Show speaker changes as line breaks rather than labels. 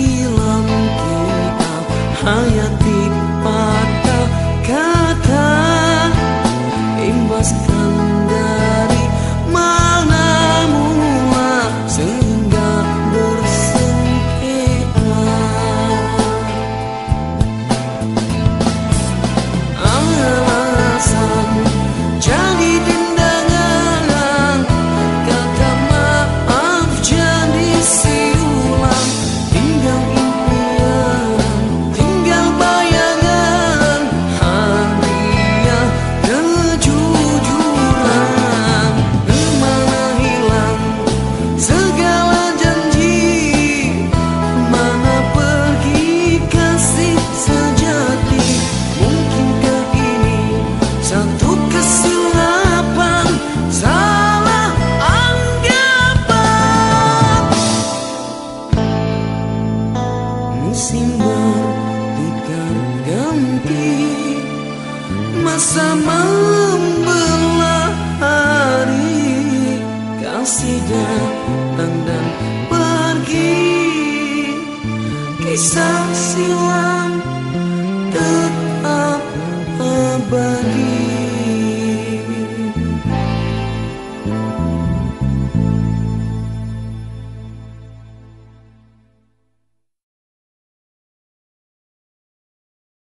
feel Sama membelah hari kasih datang dan pergi. Kisah silam